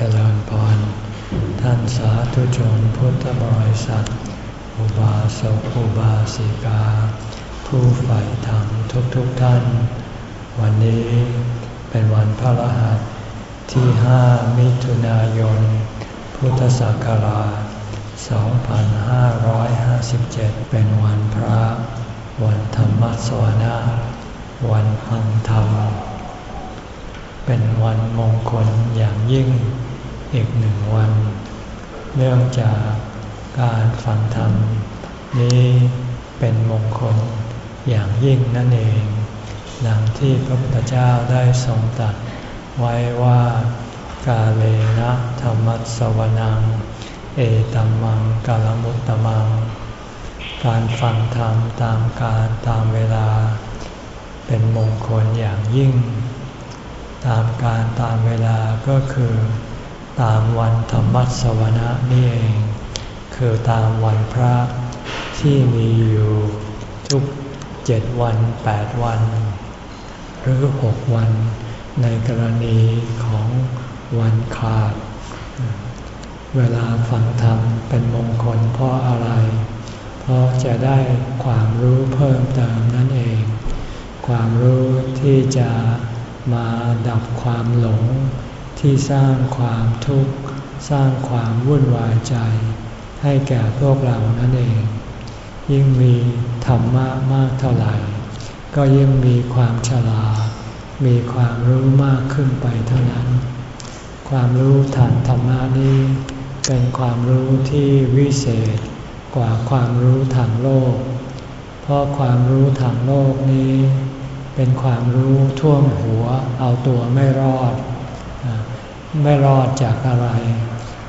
เจริญพร ท่านสาธุชนพุทธบริษัท อุบาสกอุบาสิกา ผู้ใฝ่ธรรมทุกๆทท่าน วันนี้เป็นวันพระรหัสที่ห้ามิถุนายน พุทธศักราช 2557 เป็นวันพระ วันธรรมสวนาวันฟังธรรม เป็นวันมงคลอย่างยิ่ง อีกหนึ่งวัน เนื่องจากการฟังธรรม นี้เป็นมงคลอย่างยิ่งนั่นเองดังที่พระพุทธเจ้าได้ทรงตรัสไว้ว่ากาเลนะธรรมัสวนัง เอตัมมังกาลมุตตมัง การฟังธรรมตามการตามเวลา เป็นมงคลอย่างยิ่ง ตามการตามเวลาก็คือ ตามวันธรรมัสวนะนี่เอง คือตามวันพระที่มีอยู่ทุกเจ็ดวันแปดวัน หรือหกวันในกรณีของวันขาด เวลาฟังธรรมเป็นมงคลเพราะอะไร เพราะจะได้ความรู้เพิ่มเติมนั่นเอง ความรู้ที่จะมาดับความหลง ที่สร้างความทุกข์ สร้างความวุ่นวายใจ ให้แก่พวกเรานั่นเอง ยิ่งมีธรรมะมากเท่าไหร่ ก็ยิ่งมีความฉลาดมีความรู้มากขึ้นไปเท่านั้น ความรู้ทางธรรมะนี้เป็นความรู้ที่วิเศษกว่าความรู้ทางโลก เพราะความรู้ทางโลกนี้ เป็นความรู้ท่วมหัวเอาตัวไม่รอด ไม่รอดจากอะไร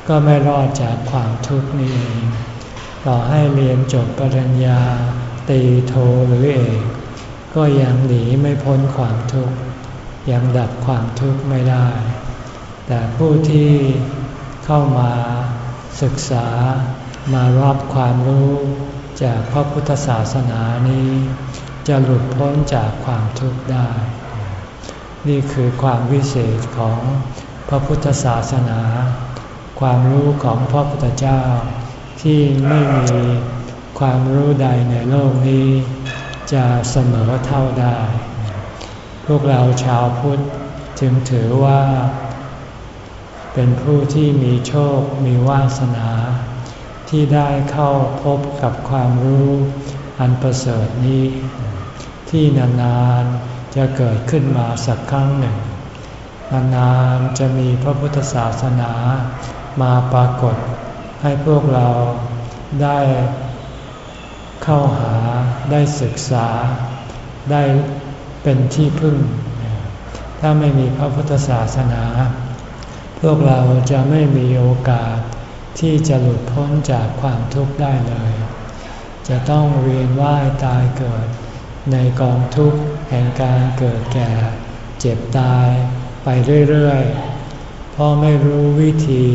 ก็ไม่รอดจากความทุกข์นี่เองต่อให้เรียนจบปริญญาตีโทหรือเอกก็ยังหนีไม่พ้นความทุกข์ยังดับความทุกข์ไม่ได้ แต่ผู้ที่เข้ามาศึกษามารับความรู้จากพระพุทธศาสนานี้ จะหลุดพ้นจากความทุกข์ได้ นี่คือความวิเศษของ พระพุทธศาสนา ความรู้ของพระพุทธเจ้า ที่ไม่มีความรู้ใดในโลกนี้ จะเสมอเท่าได้ พวกเราชาวพุทธจึงถือว่า เป็นผู้ที่มีโชคมีวาสนา ที่ได้เข้าพบกับความรู้อันประเสริฐนี้ ที่นานๆจะเกิดขึ้นมาสักครั้งหนึ่ง นานๆจะมีพระพุทธศาสนามาปรากฏ ให้พวกเราได้เข้าหาได้ศึกษา ได้เป็นที่พึ่ง ถ้าไม่มีพระพุทธศาสนา พวกเราจะไม่มีโอกาสที่จะหลุดพ้นจากความทุกข์ได้เลย จะต้องเวียนว่ายตายเกิด ในกองทุกข์แห่งการเกิดแก่ เจ็บตาย ไปเรื่อยๆ เพราะไม่รู้วิธี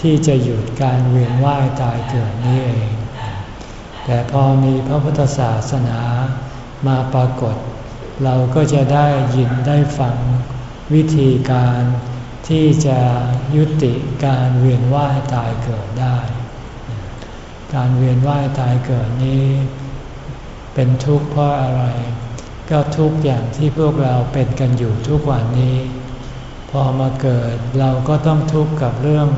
ที่จะหยุดการเวียนว่ายตายเกิดนี้เอง แต่พอมีพระพุทธศาสนามาปรากฏ เราก็จะได้ยินได้ฟังวิธีการที่จะยุติการเวียนว่ายตายเกิดได้ การเวียนว่ายตายเกิดนี้ เป็นทุกข์เพราะอะไร ก็ทุกข์อย่างที่พวกเราเป็นกันอยู่ทุกวันนี้ อมาเกิดเราก็ต้องทุกข์กับเรื่อง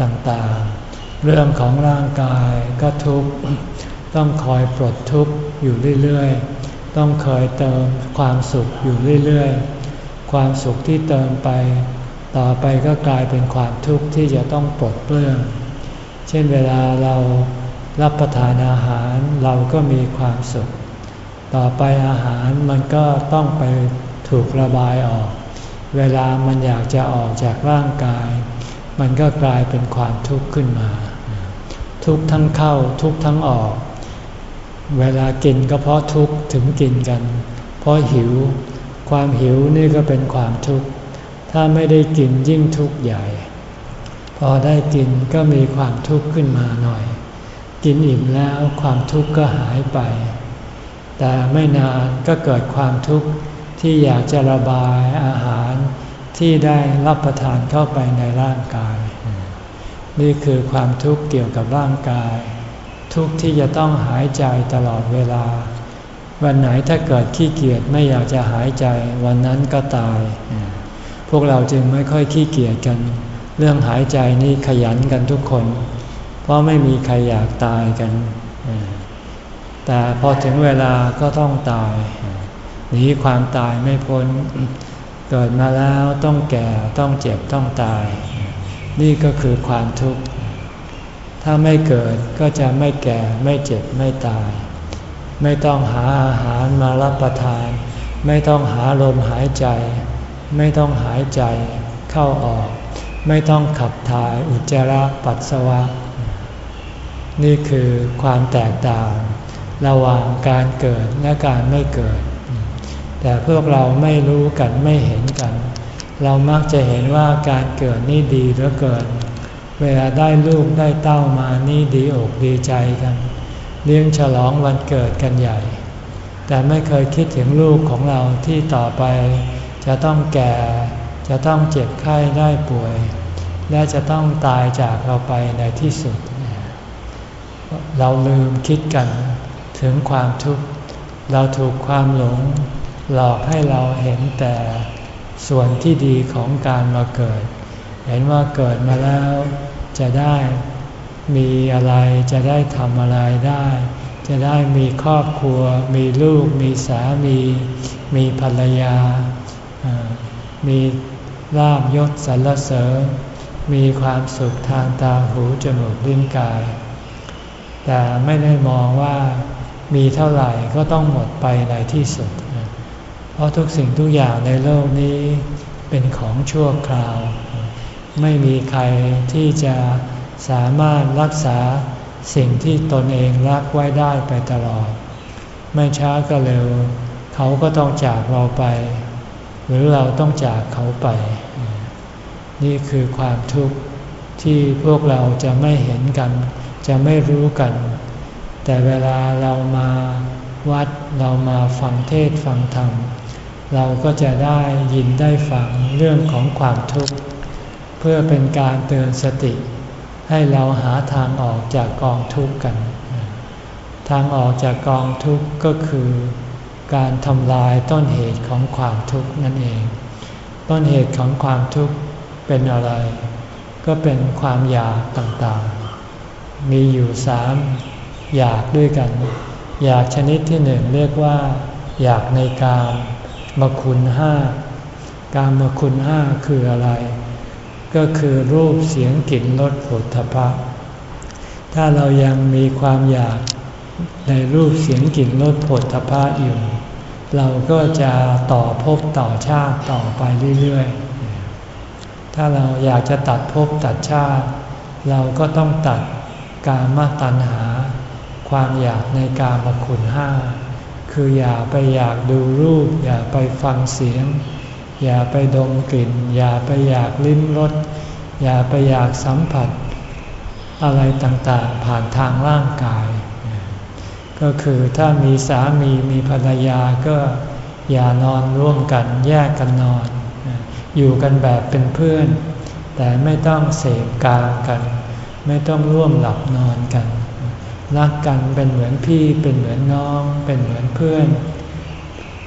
ต่างๆ เรื่องของร่างกายก็ทุกข์ ต้องคอยปลดทุกข์อยู่เรื่อยๆ ต้องคอยเติมความสุขอยู่เรื่อยๆ ความสุขที่เติมไป ต่อไปก็กลายเป็นความทุกข์ที่จะต้องปลดเปลื้อง เช่นเวลาเรารับประทานอาหารเราก็มีความสุข ต่อไปอาหารมันก็ต้องไปถูกระบายออก เวลามันอยากจะออกจากร่างกาย มันก็กลายเป็นความทุกข์ขึ้นมา ทุกทั้งเข้าทุกทั้งออก เวลากินก็เพราะทุกข์ถึงกินกัน เพราะหิว ความหิวนี่ก็เป็นความทุกข์ ถ้าไม่ได้กินยิ่งทุกข์ใหญ่ พอได้กินก็มีความทุกข์ขึ้นมาหน่อย กินอิ่มแล้วความทุกข์ก็หายไป แต่ไม่นานก็เกิดความทุกข์ ที่อยากจะระบายอาหารที่ได้รับประทานเข้าไปในร่างกาย นี่คือความทุกข์เกี่ยวกับร่างกาย ทุกข์ที่จะต้องหายใจตลอดเวลา วันไหนถ้าเกิดขี้เกียจไม่อยากจะหายใจวันนั้นก็ตาย พวกเราจึงไม่ค่อยขี้เกียจกัน เรื่องหายใจนี่ขยันกันทุกคน เพราะไม่มีใครอยากตายกัน แต่พอถึงเวลาก็ต้องตาย หนีความตายไม่พ้น เกิดมาแล้วต้องแก่ต้องเจ็บต้องตาย นี่ก็คือความทุกข์ ถ้าไม่เกิดก็จะไม่แก่ไม่เจ็บไม่ตาย ไม่ต้องหาอาหารมารับประทาน ไม่ต้องหาลมหายใจ ไม่ต้องหายใจเข้าออก ไม่ต้องขับถ่ายอุจจาระปัสสาวะ นี่คือความแตกต่าง ระหว่างการเกิดและการไม่เกิด แต่พวกเราไม่รู้กันไม่เห็นกัน เรามักจะเห็นว่าการเกิดนี่ดีเหลือเกิน เวลาได้ลูกได้เต้ามานี่ดีอกดีใจกัน เลี้ยงฉลองวันเกิดกันใหญ่ แต่ไม่เคยคิดถึงลูกของเราที่ต่อไป จะต้องแก่ จะต้องเจ็บไข้ได้ป่วย และจะต้องตายจากเราไปในที่สุด เราลืมคิดกันถึงความทุกข์เราถูกความหลง หลอกให้เราเห็นแต่ส่วนที่ดีของการมาเกิด เห็นว่าเกิดมาแล้วจะได้มีอะไรจะได้ทำอะไรได้ จะได้มีครอบครัว มีลูก มีสามี มีภรรยา มีลาบยศสรรเสริญ มีความสุขทางตาหูจมูกลิ้นกาย แต่ไม่ได้มองว่ามีเท่าไหร่ก็ต้องหมดไปในที่สุด เพราะทุกสิ่งทุกอย่างในโลกนี้เป็นของชั่วคราว ไม่มีใครที่จะสามารถรักษาสิ่งที่ตนเองรักไว้ได้ไปตลอด ไม่ช้าก็เร็ว เขาก็ต้องจากเราไป หรือเราต้องจากเขาไป นี่คือความทุกข์ที่พวกเราจะไม่เห็นกัน จะไม่รู้กัน แต่เวลาเรามาวัดเรามาฟังเทศฟังธรรม เราก็จะได้ยินได้ฟังเรื่องของความทุกข์ เพื่อเป็นการเตือนสติ ให้เราหาทางออกจากกองทุกข์กัน ทางออกจากกองทุกข์ก็คือการทำลายต้นเหตุของความทุกข์นั่นเอง ต้นเหตุของความทุกข์เป็นอะไร ก็เป็นความอยากต่างๆ มีอยู่สามอยากด้วยกัน อยากชนิดที่หนึ่งเรียกว่า อยากในการ มคุณห้าการมคุณห้าคืออะไร ก็คือรูปเสียงกลิ่นรสผลทพะ ถ้าเรายังมีความอยากในรูปเสียงกลิ่นรสผลทพะอยู่ เราก็จะต่อภพต่อชาติต่อไปเรื่อยๆ ถ้าเราอยากจะตัดภพตัดชาติ เราก็ต้องตัดกามตัณหา ความอยากในกามคุณห้า คืออย่าไปอยากดูรูป อย่าไปฟังเสียง อย่าไปดมกลิ่น อย่าไปอยากลิ้มรสอย่าไปอยากสัมผัส อะไรต่างๆผ่านทางร่างกาย ก็คือถ้ามีสามีมีภรรยาก็อย่านอนร่วมกันแยกกันนอน อยู่กันแบบเป็นเพื่อน แต่ไม่ต้องเสพกามกัน ไม่ต้องร่วมหลับนอนกัน รักกันเป็นเหมือนพี่เป็นเหมือนน้องเป็นเหมือนเพื่อน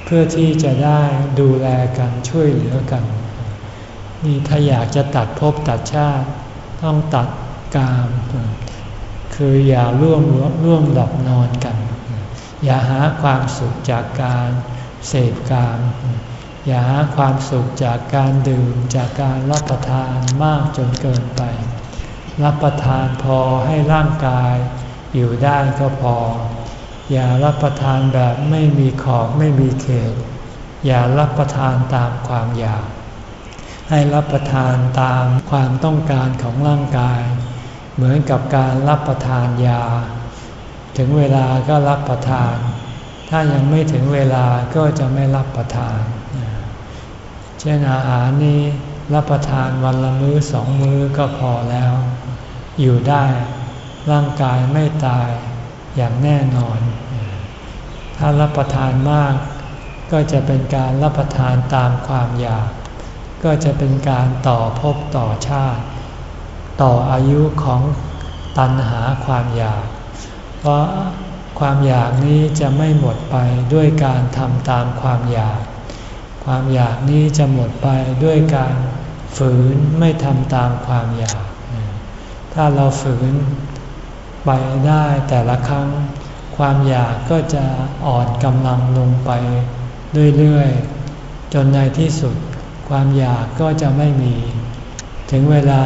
เพื่อที่จะได้ดูแลกันช่วยเหลือกัน นี่ถ้าอยากจะตัดภพตัดชาติ ต้องตัดกาม คืออย่าร่วมร่วมหลับนอนกัน อย่าหาความสุขจากการเสพกาม อย่าหาความสุขจากการดื่มจากการรับประทานมากจนเกินไป รับประทานพอให้ร่างกาย อยู่ได้ก็พอ อย่ารับประทานแบบไม่มีขอบไม่มีเขต อย่ารับประทานตามความอยาก ให้รับประทานตามความต้องการของร่างกาย เหมือนกับการรับประทานยา ถึงเวลาก็รับประทาน ถ้ายังไม่ถึงเวลาก็จะไม่รับประทาน เช่นอาหารนี้รับประทานวันละมื้อสองมื้อก็พอแล้ว อยู่ได้ ร่างกายไม่ตายอย่างแน่นอน ถ้ารับประทานมาก ก็จะเป็นการรับประทานตามความอยาก ก็จะเป็นการต่อภพต่อชาติ ต่ออายุของตัณหาความอยาก เพราะความอยากนี้จะไม่หมดไปด้วยการทำตามความอยาก ความอยากนี้จะหมดไปด้วยการฝืนไม่ทำตามความอยาก ถ้าเราฝืน ไปได้แต่ละครั้ง ความอยากก็จะอ่อนกำลังลงไปเรื่อยๆ จนในที่สุด ความอยากก็จะไม่มี ถึงเวลา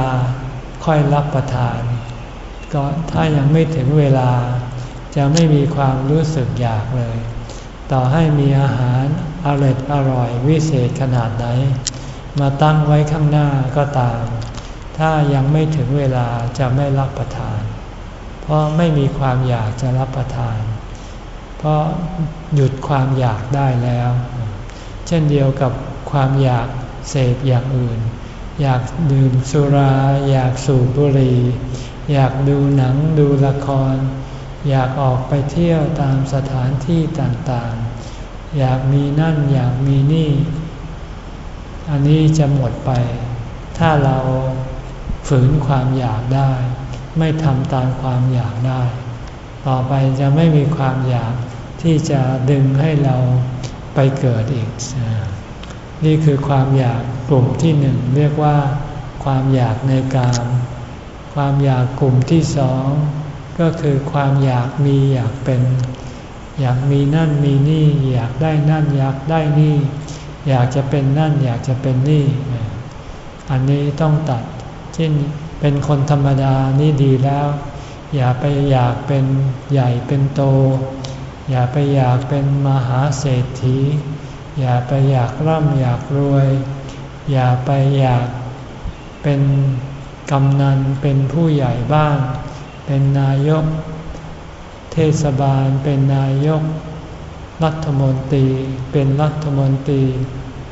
ค่อยรับประทาน ก็ถ้ายังไม่ถึงเวลาจะไม่มีความรู้สึกอยากเลย ต่อให้มีอาหารอร่อยอร่อยวิเศษขนาดไหน มาตั้งไว้ข้างหน้าก็ตาม ถ้ายังไม่ถึงเวลาจะไม่รับประทาน เพราะไม่มีความอยากจะรับประทาน เพราะหยุดความอยากได้แล้ว เช่นเดียวกับความอยากเสพอย่างอื่น อยากดื่มสุรา อยากสูบบุหรี่อยากดูหนังดูละคร อยากออกไปเที่ยวตามสถานที่ต่างๆ อยากมีนั่นอยากมีนี่ อันนี้จะหมดไป ถ้าเราฝืนความอยากได้ ไม่ทำตามความอยากได้ ต่อไปจะไม่มีความอยากที่จะดึงให้เราไปเกิดอีก นี่คือความอยากกลุ่มที่หนึ่งเรียกว่า ความอยากในการความอยากกลุ่มที่สองก็คือความอยากมีอยากเป็น อยากมีนั่นมีนี่ อยากได้นั่นอยากได้นี่ อยากจะเป็นนั่นอยากจะเป็นนี่ อันนี้ต้องตัดเช่น เป็นคนธรรมดานี่ดีแล้ว อย่าไปอยากเป็นใหญ่เป็นโต อย่าไปอยากเป็นมหาเศรษฐี อย่าไปอยากร่ำอยากรวย อย่าไปอยากเป็นกำนันเป็นผู้ใหญ่บ้านเป็นนายก เทศบาลเป็นนายก รัฐมนตรี เป็นรัฐมนตรี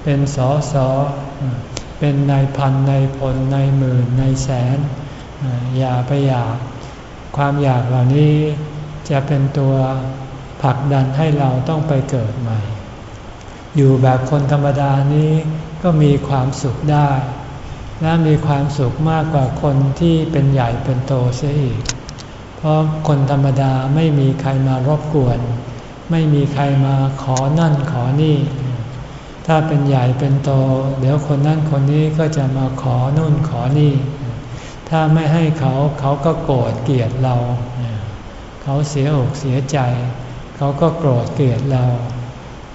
เป็นสอสอ เป็นนายพันนายพลนายหมื่นนายแสน อย่าไปอยาก ความอยากเหล่านี้จะเป็นตัวผลักดันให้เราต้องไปเกิดใหม่ อยู่แบบคนธรรมดานี้ก็มีความสุขได้ และมีความสุขมากกว่าคนที่เป็นใหญ่เป็นโตเสียอีก เพราะคนธรรมดาไม่มีใครมารบกวน ไม่มีใครมาขอนั่นขอนี่ ถ้าเป็นใหญ่เป็นโต เดี๋ยวคนนั่นคนนี้ก็จะมาขอนู่นขอนี่ ถ้าไม่ให้เขาเขาก็โกรธเกลียดเรา เขาเสียอกเสียใจ เขาก็โกรธเกลียดเรา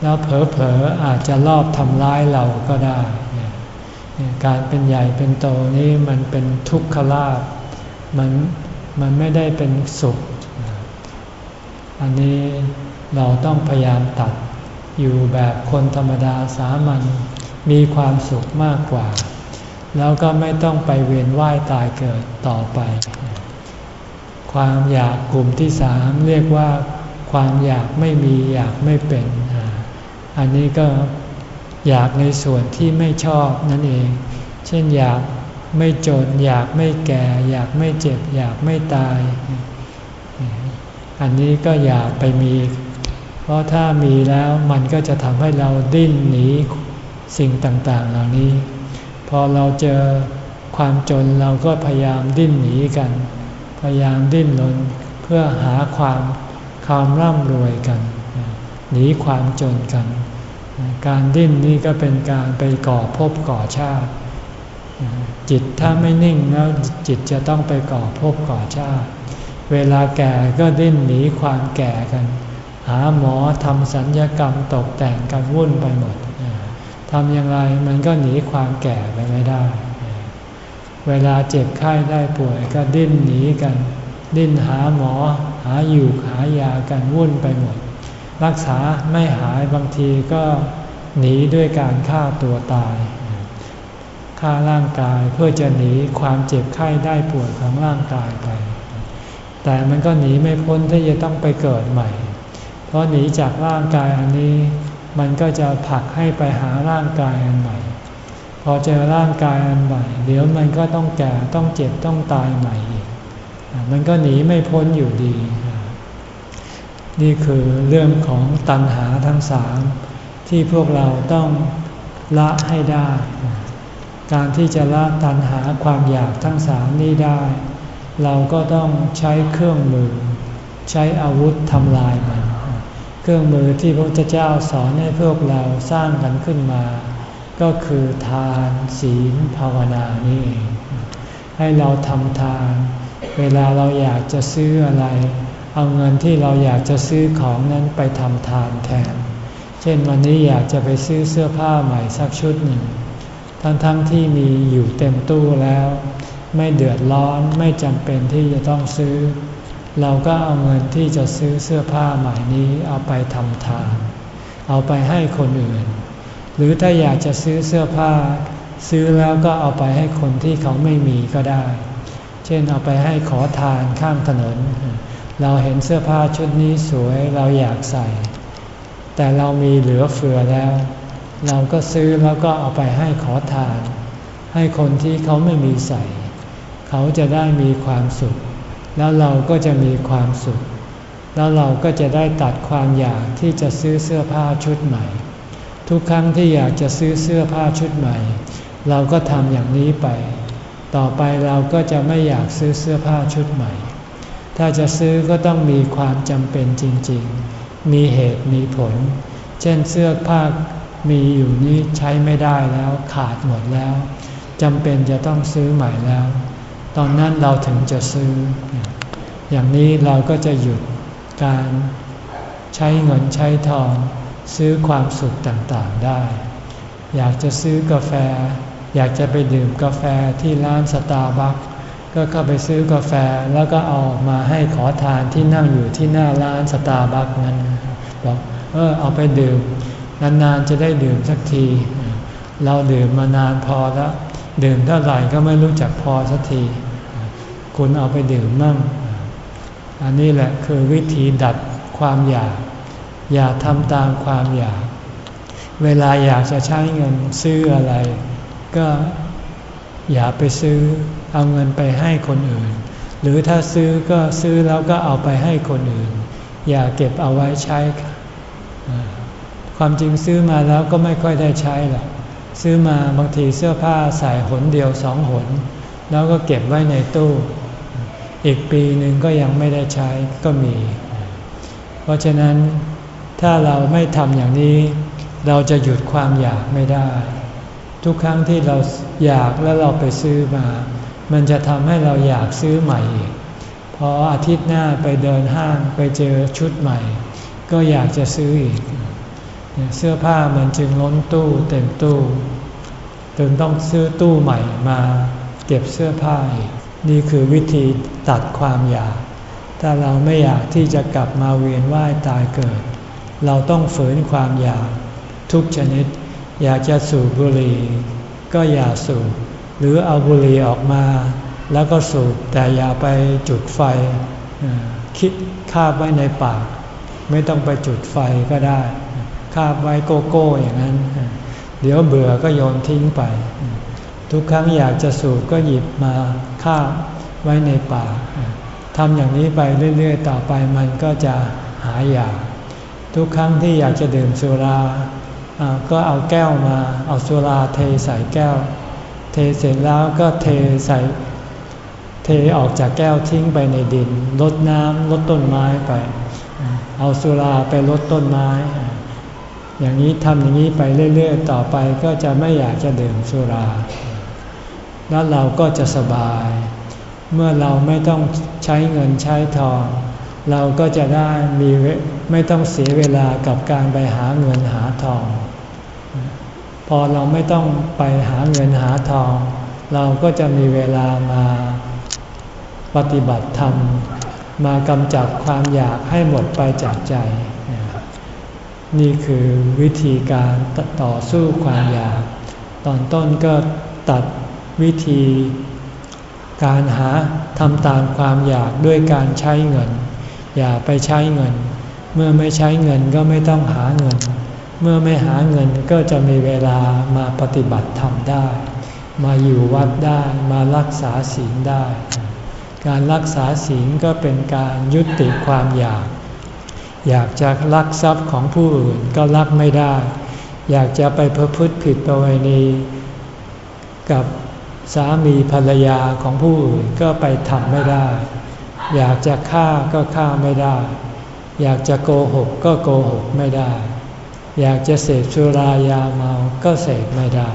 แล้วเผลอๆอาจจะลอบทำร้ายเราก็ได้ การเป็นใหญ่เป็นโตนี้มันเป็นทุกขลาภมันมันไม่ได้เป็นสุข อันนี้เราต้องพยายามตัด อยู่แบบคนธรรมดาสามัญมีความสุขมากกว่า แล้วก็ไม่ต้องไปเวียนว่ายตายเกิดต่อไป ความอยากกลุ่มที่สามเรียกว่า ความอยากไม่มีอยากไม่เป็น อันนี้ก็อยากในส่วนที่ไม่ชอบนั่นเอง เช่นอยากไม่จน อยากไม่แก่ อยากไม่เจ็บ อยากไม่ตาย อันนี้ก็อย่าไปมี เพราะถ้ามีแล้วมันก็จะทำให้เราดิ้นหนีสิ่งต่างๆ เหล่านี้ พอเราเจอความจนเราก็พยายามดิ้นหนีกัน พยายามดิ้นรนเพื่อหาความความร่ำรวยกัน หนีความจนกัน การดิ้นนี้ก็เป็นการไปก่อภพก่อชาติ จิตถ้าไม่นิ่งแล้วจิตจะต้องไปก่อภพก่อชาติ เวลาแก่ก็ดิ้นหนีความแก่กัน หาหมอทำสัญญกรรมตกแต่งกันวุ่นไปหมดทำอย่างไรมันก็หนีความแก่ไปไม่ได้ เวลาเจ็บไข้ได้ป่วยก็ดิ้นหนีกัน ดิ้นหาหมอ หาอยู่หายากันวุ่นไปหมด รักษาไม่หายบางทีก็หนีด้วยการฆ่าตัวตายฆ่าร่างกายเพื่อจะหนีความเจ็บไข้ได้ป่วยของร่างกายไป แต่มันก็หนีไม่พ้นที่จะต้องไปเกิดใหม่ ราะหนีจากร่างกายอันนี้ มันก็จะผลักให้ไปหาร่างกายอันใหม่ พอเจอร่างกายอันใหม่ เดี๋ยวมันก็ต้องแก่ต้องเจ็บต้องตายใหม่อีกมันก็หนีไม่พ้นอยู่ดี นี่คือเรื่องของตัณหาทั้งสามที่พวกเราต้องละให้ได้ การที่จะละตัณหาความอยากทั้งสามนี้ได้ เราก็ต้องใช้เครื่องมือ ใช้อาวุธทำลายมัน เครื่องมือที่พระพุทธเจ้าสอนให้พวกเราสร้างกันขึ้นมา ก็คือทานศีลภาวนานี่เองให้เราทำทาน เวลาเราอยากจะซื้ออะไร เอาเงินที่เราอยากจะซื้อของนั้นไปทำทานแทน เช่นวันนี้อยากจะไปซื้อเสื้อผ้าใหม่สักชุดหนึ่ง ทั้งๆทที่มีอยู่เต็มตู้แล้ว ไม่เดือดร้อนไม่จำเป็นที่จะต้องซื้อ เราก็เอาเงินที่จะซื้อเสื้อผ้าใหม่นี้เอาไปทำทาน เอาไปให้คนอื่น หรือถ้าอยากจะซื้อเสื้อผ้า ซื้อแล้วก็เอาไปให้คนที่เขาไม่มีก็ได้ เช่นเอาไปให้ขอทานข้างถนน เราเห็นเสื้อผ้าชุดนี้สวยเราอยากใส่ แต่เรามีเหลือเฟือแล้ว เราก็ซื้อแล้วก็เอาไปให้ขอทาน ให้คนที่เขาไม่มีใส่ เขาจะได้มีความสุข แล้วเราก็จะมีความสุข แล้วเราก็จะได้ตัดความอยากที่จะซื้อเสื้อผ้าชุดใหม่ ทุกครั้งที่อยากจะซื้อเสื้อผ้าชุดใหม่ เราก็ทำอย่างนี้ไป ต่อไปเราก็จะไม่อยากซื้อเสื้อผ้าชุดใหม่ ถ้าจะซื้อก็ต้องมีความจำเป็นจริง ๆ มีเหตุมีผล เช่นเสื้อผ้ามีอยู่นี้ใช้ไม่ได้แล้วขาดหมดแล้วจำเป็นจะต้องซื้อใหม่แล้ว ตอนนั้นเราถึงจะซื้อ อย่างนี้เราก็จะหยุดการใช้เงินใช้ทองซื้อความสุขต่างๆได้ อยากจะซื้อกาแฟ อยากจะไปดื่มกาแฟที่ร้านสตาร์บัคก็เข้าไปซื้อกาแฟแล้วก็เอามาให้ขอทานที่นั่งอยู่ที่หน้าร้านสตาร์บัคนั้นบอกเออเอาไปดื่ม นานๆจะได้ดื่มสักที เราดื่มมานานพอแล้ว ดื่มเท่าไหร่ก็ไม่รู้จักพอสักที คุณเอาไปดื่มมั่ง อันนี้แหละคือวิธีดัดความอยาก อย่าทำตามความอยาก เวลาอยากจะใช้เงินซื้ออะไร ก็อย่าไปซื้อ เอาเงินไปให้คนอื่น หรือถ้าซื้อก็ซื้อแล้วก็เอาไปให้คนอื่น อย่าเก็บเอาไว้ใช้ ความจริงซื้อมาแล้วก็ไม่ค่อยได้ใช้หรอกซื้อมาบางทีเสื้อผ้าใส่หนเดียวสองหน แล้วก็เก็บไว้ในตู้ อีกปีหนึ่งก็ยังไม่ได้ใช้ก็มี เพราะฉะนั้นถ้าเราไม่ทำอย่างนี้ เราจะหยุดความอยากไม่ได้ ทุกครั้งที่เราอยากแล้วเราไปซื้อมา มันจะทำให้เราอยากซื้อใหม่อีกพออาทิตย์หน้าไปเดินห้างไปเจอชุดใหม่ ก็อยากจะซื้ออีก เสื้อผ้ามันจึงล้นตู้เต็มตู้จนต้องซื้อตู้ใหม่มา เก็บเสื้อผ้าอีก นี่คือวิธีตัดความอยาก ถ้าเราไม่อยากที่จะกลับมาเวียนว่ายตายเกิด เราต้องฝืนความอยาก ทุกชนิด อยากจะสูบบุหรี่ก็อย่าสูบ หรือเอาบุหรี่ออกมา แล้วก็สูบแต่อย่าไปจุดไฟ คิดคาบไว้ในปาก ไม่ต้องไปจุดไฟก็ได้ คาบไว้โกโก้อย่างนั้น เดี๋ยวเบื่อก็โยนทิ้งไป ทุกครั้งอยากจะสูบก็หยิบมาคาบไว้ในปากทำอย่างนี้ไปเรื่อยๆ ต่อไปมันก็จะหายอยาก ทุกครั้งที่อยากจะดื่มสุราก็เอาแก้วมา เอาสุราเทใส่แก้ว เทเสร็จแล้วก็เทใส่เทออกจากแก้วทิ้งไปในดินลดน้ำลดต้นไม้ไป เอาสุราไปลดต้นไม้ อย่างนี้ทำอย่างนี้ไปเรื่อยๆ ต่อไปก็จะไม่อยากจะดื่มสุรา แล้วเราก็จะสบาย เมื่อเราไม่ต้องใช้เงินใช้ทอง เราก็จะได้มีไม่ต้องเสียเวลากับการไปหาเงินหาทอง พอเราไม่ต้องไปหาเงินหาทอง เราก็จะมีเวลามาปฏิบัติธรรม มากำจัดความอยากให้หมดไปจากใจ นี่คือวิธีการต่อสู้ความอยาก ตอนต้นก็ตัด วิธีการหาทำตามความอยากด้วยการใช้เงิน อย่าไปใช้เงิน เมื่อไม่ใช้เงินก็ไม่ต้องหาเงิน เมื่อไม่หาเงินก็จะมีเวลามาปฏิบัติธรรมได้ มาอยู่วัดได้มารักษาศีลได้ การรักษาศีลก็เป็นการยุติความอยาก อยากจะลักทรัพย์ของผู้อื่นก็ลักไม่ได้ อยากจะไปประพฤติผิดประเวณีกับ สามีภรรยาของผู้อื่นก็ไปทำไม่ได้ อยากจะฆ่าก็ฆ่าไม่ได้ อยากจะโกหกก็โกหกไม่ได้ อยากจะเสพสุรายาเมาก็เสพไม่ได้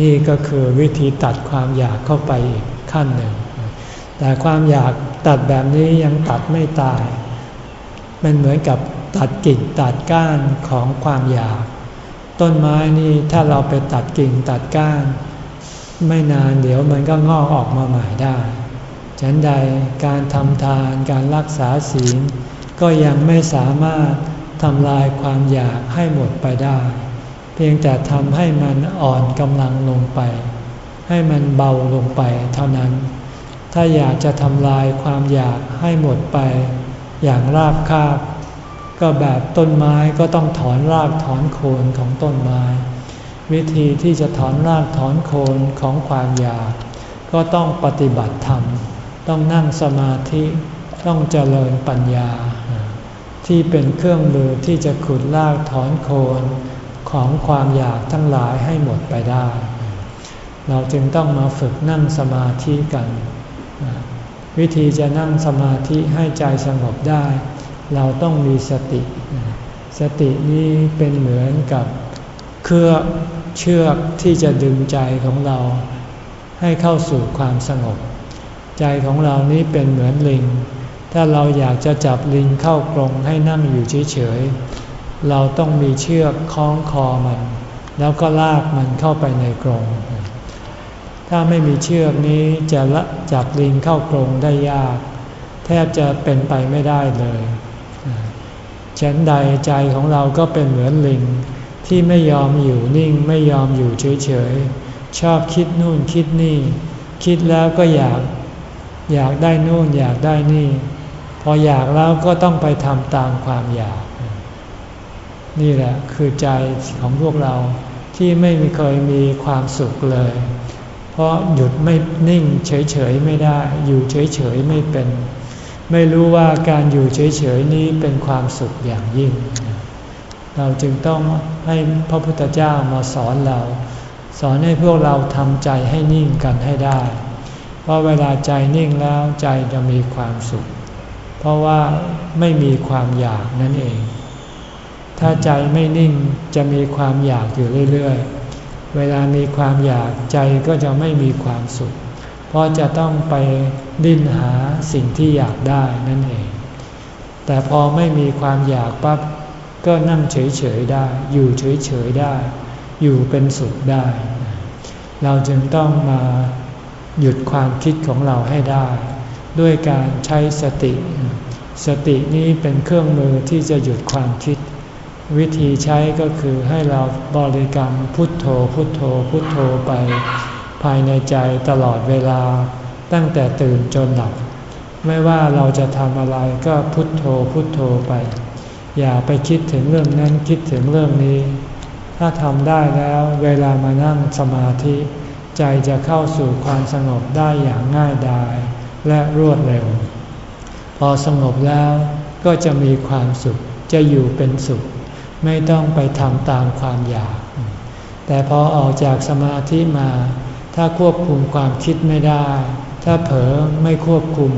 นี่ก็คือวิธีตัดความอยากเข้าไปอีกขั้นหนึ่ง แต่ความอยากตัดแบบนี้ยังตัดไม่ตาย มันเหมือนกับตัดกิ่งตัดก้านของความอยาก ต้นไม้นี่ถ้าเราไปตัดกิ่งตัดก้าน ไม่นานเดี๋ยวมันก็งอกออกมาใหม่ได้ ฉันใดการทำทานการรักษาศีล ก็ยังไม่สามารถทำลายความอยากให้หมดไปได้ เพียงแต่ทำให้มันอ่อนกำลังลงไป ให้มันเบาลงไปเท่านั้น ถ้าอยากจะทำลายความอยากให้หมดไป อย่างราบคาบ ก็แบบต้นไม้ก็ต้องถอนรากถอนโคนของต้นไม้ วิธีที่จะถอนรากถอนโคนของความอยาก ก็ต้องปฏิบัติธรรม ต้องนั่งสมาธิต้องเจริญปัญญา ที่เป็นเครื่องมือที่จะขุดรากถอนโคนของความอยากทั้งหลายให้หมดไปได้ เราจึงต้องมาฝึกนั่งสมาธิกัน วิธีจะนั่งสมาธิให้ใจสงบได้ เราต้องมีสติ สตินี้เป็นเหมือนกับเครือ เชือกที่จะดึงใจของเราให้เข้าสู่ความสงบ ใจของเรานี้เป็นเหมือนลิง ถ้าเราอยากจะจับลิงเข้ากรงให้นั่งอยู่เฉยๆ เราต้องมีเชือกคล้องคอมัน แล้วก็ลากมันเข้าไปในกรงถ้าไม่มีเชือกนี้จะละจับลิงเข้ากรงได้ยาก แทบจะเป็นไปไม่ได้เลยฉันใดใจของเราก็เป็นเหมือนลิง ที่ไม่ยอมอยู่นิ่งไม่ยอมอยู่เฉยๆ ชอบคิดนู่นคิดนี่ คิดแล้วก็อยาก อยากได้นู่นอยากได้นี่ พออยากแล้วก็ต้องไปทำตามความอยาก นี่แหละคือใจของพวกเราที่ไม่เคยมีความสุขเลย เพราะหยุดไม่นิ่งเฉยๆไม่ได้ อยู่เฉยๆไม่เป็น ไม่รู้ว่าการอยู่เฉยๆนี้เป็นความสุขอย่างยิ่ง เราจึงต้องให้พระพุทธเจ้ามาสอนเรา สอนให้พวกเราทำใจให้นิ่งกันให้ได้ เพราะเวลาใจนิ่งแล้วใจจะมีความสุข เพราะว่าไม่มีความอยากนั่นเอง ถ้าใจไม่นิ่งจะมีความอยากอยู่เรื่อยๆ เวลามีความอยากใจก็จะไม่มีความสุข เพราะจะต้องไปดิ้นหาสิ่งที่อยากได้นั่นเอง แต่พอไม่มีความอยากปั๊บ ก็นั่งเฉยๆได้ อยู่เฉยๆได้ อยู่เป็นสุขได้ เราจึงต้องมาหยุดความคิดของเราให้ได้ ด้วยการใช้สติ สตินี้เป็นเครื่องมือที่จะหยุดความคิด วิธีใช้ก็คือให้เราบริกรรมพุทโธพุทโธพุทโธไป ภายในใจตลอดเวลา ตั้งแต่ตื่นจนหลับไม่ว่าเราจะทำอะไรก็พุทโธพุทโธไป อย่าไปคิดถึงเรื่องนั้นคิดถึงเรื่องนี้ ถ้าทำได้แล้วเวลามานั่งสมาธิ ใจจะเข้าสู่ความสงบได้อย่างง่ายดาย และรวดเร็ว พอสงบแล้วก็จะมีความสุขจะอยู่เป็นสุข ไม่ต้องไปทำตามความอยาก แต่พอออกจากสมาธิมา ถ้าควบคุมความคิดไม่ได้ ถ้าเผลอไม่ควบคุม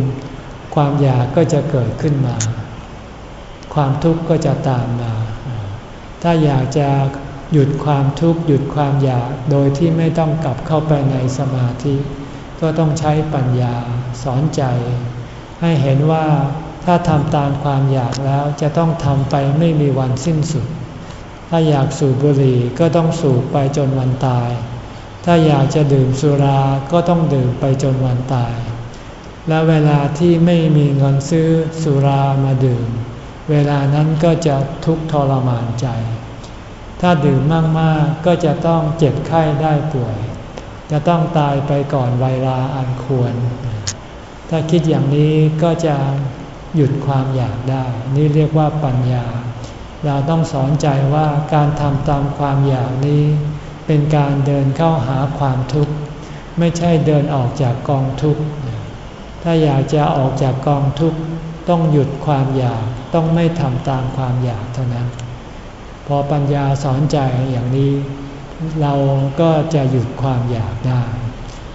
ความอยากก็จะเกิดขึ้นมา ความทุกข์ก็จะตามมา ถ้าอยากจะหยุดความทุกข์หยุดความอยากโดยที่ไม่ต้องกลับเข้าไปในสมาธิ ก็ต้องใช้ปัญญาสอนใจ ให้เห็นว่าถ้าทำตามความอยากแล้วจะต้องทำไปไม่มีวันสิ้นสุด ถ้าอยากสูบบุหรี่ก็ต้องสูบไปจนวันตาย ถ้าอยากจะดื่มสุราก็ต้องดื่มไปจนวันตาย และเวลาที่ไม่มีเงินซื้อสุรามาดื่ม เวลานั้นก็จะทุกข์ทรมานใจ ถ้าดื่มมากๆก็จะต้องเจ็บไข้ได้ป่วย จะต้องตายไปก่อนเวลาอันควร ถ้าคิดอย่างนี้ก็จะหยุดความอยากได้ นี่เรียกว่าปัญญา เราต้องสอนใจว่าการทำตามความอยากนี้ เป็นการเดินเข้าหาความทุกข์ ไม่ใช่เดินออกจากกองทุกข์ ถ้าอยากจะออกจากกองทุกข์ ต้องหยุดความอยากต้องไม่ทำตามความอยากเท่านั้น พอปัญญาสอนใจอย่างนี้ เราก็จะหยุดความอยากได้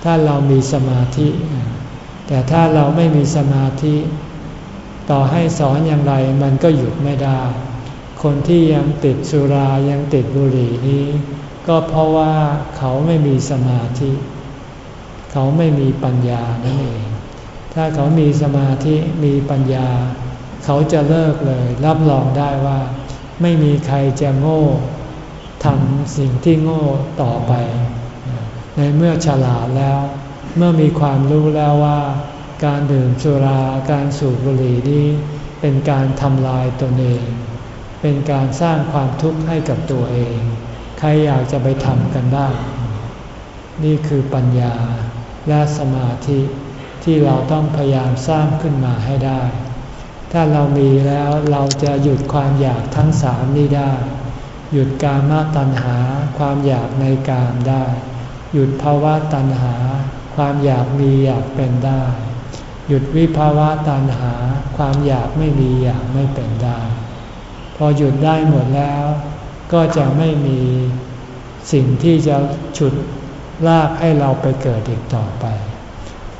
ถ้าเรามีสมาธิ แต่ถ้าเราไม่มีสมาธิ ต่อให้สอนอย่างไรมันก็หยุดไม่ได้ คนที่ยังติดสุรายังติดบุหรี่นี้ ก็เพราะว่าเขาไม่มีสมาธิ เขาไม่มีปัญญานั่นเอง ถ้าเขามีสมาธิมีปัญญา เขาจะเลิกเลย รับรองได้ว่า ไม่มีใครจะโง่ทำสิ่งที่โง่ต่อไป ในเมื่อฉลาดแล้ว เมื่อมีความรู้แล้วว่า การดื่มสุราการสูบบุหรี่นี้เป็นการทำลายตนเอง เป็นการสร้างความทุกข์ให้กับตัวเอง ใครอยากจะไปทำกันบ้างนี่คือปัญญาและสมาธิ ที่เราต้องพยายามสร้างขึ้นมาให้ได้ ถ้าเรามีแล้วเราจะหยุดความอยากทั้งสามนี้ได้ หยุดการมาตัณหาความอยากในกามได้ หยุดภาวะตัณหา ความอยากมีอยากเป็นได้ หยุดวิภาวะตัณหา ความอยากไม่มีอยากไม่เป็นได้ พอหยุดได้หมดแล้ว ก็จะไม่มีสิ่งที่จะฉุดลากให้เราไปเกิดอีกต่อไป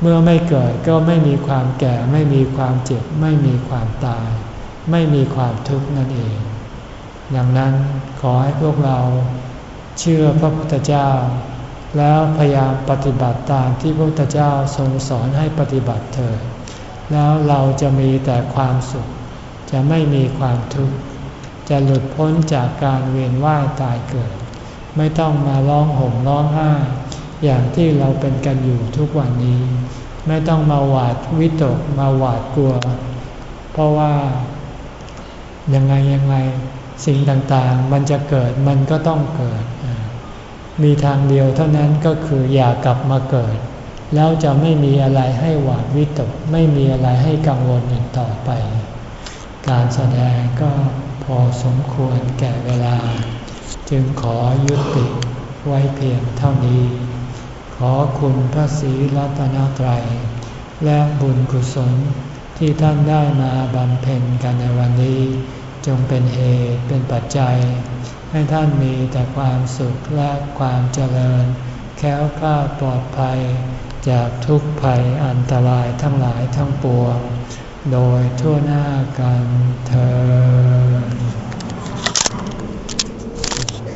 เมื่อไม่เกิดก็ไม่มีความแก่ ไม่มีความเจ็บ ไม่มีความตาย ไม่มีความทุกข์นั่นเอง ดังนั้นขอให้พวกเราเชื่อพระพุทธเจ้า แล้วพยายามปฏิบัติตามที่พระพุทธเจ้าทรงสอนให้ปฏิบัติเถิดแล้วเราจะมีแต่ความสุข จะไม่มีความทุกข์ จะหลุดพ้นจากการเวียนว่ายตายเกิด ไม่ต้องมาร้องห่มร้องไห้อย่างที่เราเป็นกันอยู่ทุกวันนี้ ไม่ต้องมาหวาดวิตกมาหวาดกลัว เพราะว่ายังไงยังไงสิ่งต่างๆ มันจะเกิดมันก็ต้องเกิด มีทางเดียวเท่านั้นก็คืออย่ากลับมาเกิด แล้วจะไม่มีอะไรให้หวาดวิตก ไม่มีอะไรให้กังวลอีกต่อไป การแสดงก็พอสมควรแก่เวลา จึงขอยุติไว้เพียงเท่านี้ ขอคุณพระศรีรัตนตรัย และบุญกุศลที่ท่านได้มาบำเพ็ญกันในวันนี้ จงเป็นเหตุเป็นปัจจัย ให้ท่านมีแต่ความสุขและความเจริญ แค้วคลาดปลอดภัย จากทุกภัยอันตรายทั้งหลายทั้งปวง โดยทั่วหน้ากันเธอ